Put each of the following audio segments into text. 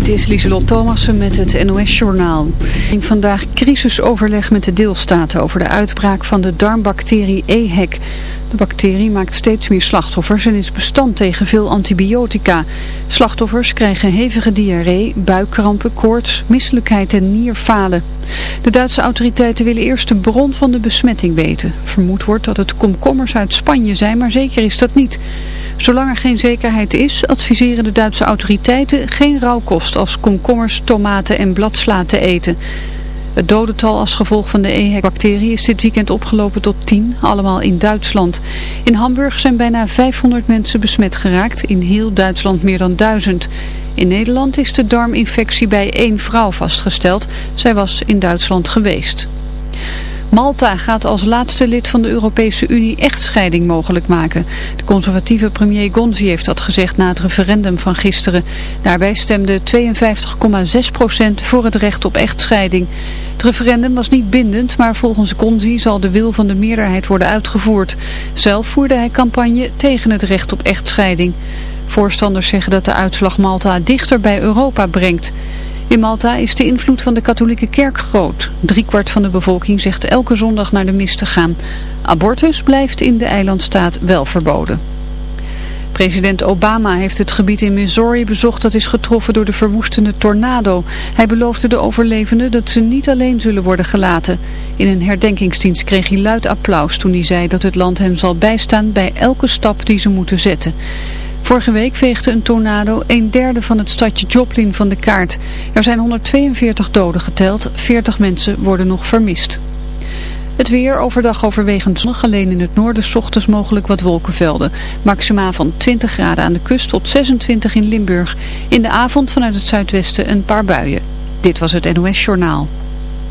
Dit is Lieselot Thomassen met het NOS-journaal. Vandaag crisisoverleg met de deelstaten over de uitbraak van de darmbacterie EHEC. De bacterie maakt steeds meer slachtoffers en is bestand tegen veel antibiotica. Slachtoffers krijgen hevige diarree, buikkrampen, koorts, misselijkheid en nierfalen. De Duitse autoriteiten willen eerst de bron van de besmetting weten. Vermoed wordt dat het komkommers uit Spanje zijn, maar zeker is dat niet. Zolang er geen zekerheid is, adviseren de Duitse autoriteiten geen rauwkost als komkommers, tomaten en bladsla te eten. Het dodental als gevolg van de EHEC-bacterie is dit weekend opgelopen tot 10, allemaal in Duitsland. In Hamburg zijn bijna 500 mensen besmet geraakt, in heel Duitsland meer dan 1000. In Nederland is de darminfectie bij één vrouw vastgesteld. Zij was in Duitsland geweest. Malta gaat als laatste lid van de Europese Unie echtscheiding mogelijk maken. De conservatieve premier Gonzi heeft dat gezegd na het referendum van gisteren. Daarbij stemde 52,6% voor het recht op echtscheiding. Het referendum was niet bindend, maar volgens Gonzi zal de wil van de meerderheid worden uitgevoerd. Zelf voerde hij campagne tegen het recht op echtscheiding. Voorstanders zeggen dat de uitslag Malta dichter bij Europa brengt. In Malta is de invloed van de katholieke kerk groot. Driekwart van de bevolking zegt elke zondag naar de mis te gaan. Abortus blijft in de eilandstaat wel verboden. President Obama heeft het gebied in Missouri bezocht dat is getroffen door de verwoestende tornado. Hij beloofde de overlevenden dat ze niet alleen zullen worden gelaten. In een herdenkingsdienst kreeg hij luid applaus toen hij zei dat het land hen zal bijstaan bij elke stap die ze moeten zetten. Vorige week veegde een tornado een derde van het stadje Joplin van de kaart. Er zijn 142 doden geteld, 40 mensen worden nog vermist. Het weer overdag overwegend zonnig, alleen in het noorden ochtends mogelijk wat wolkenvelden. Maxima van 20 graden aan de kust tot 26 in Limburg. In de avond vanuit het zuidwesten een paar buien. Dit was het NOS Journaal.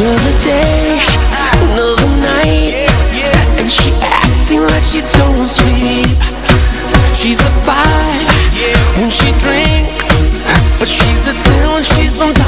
Another day, another night. And she acting like she don't sleep. She's a five when she drinks. But she's a ten when she's on top.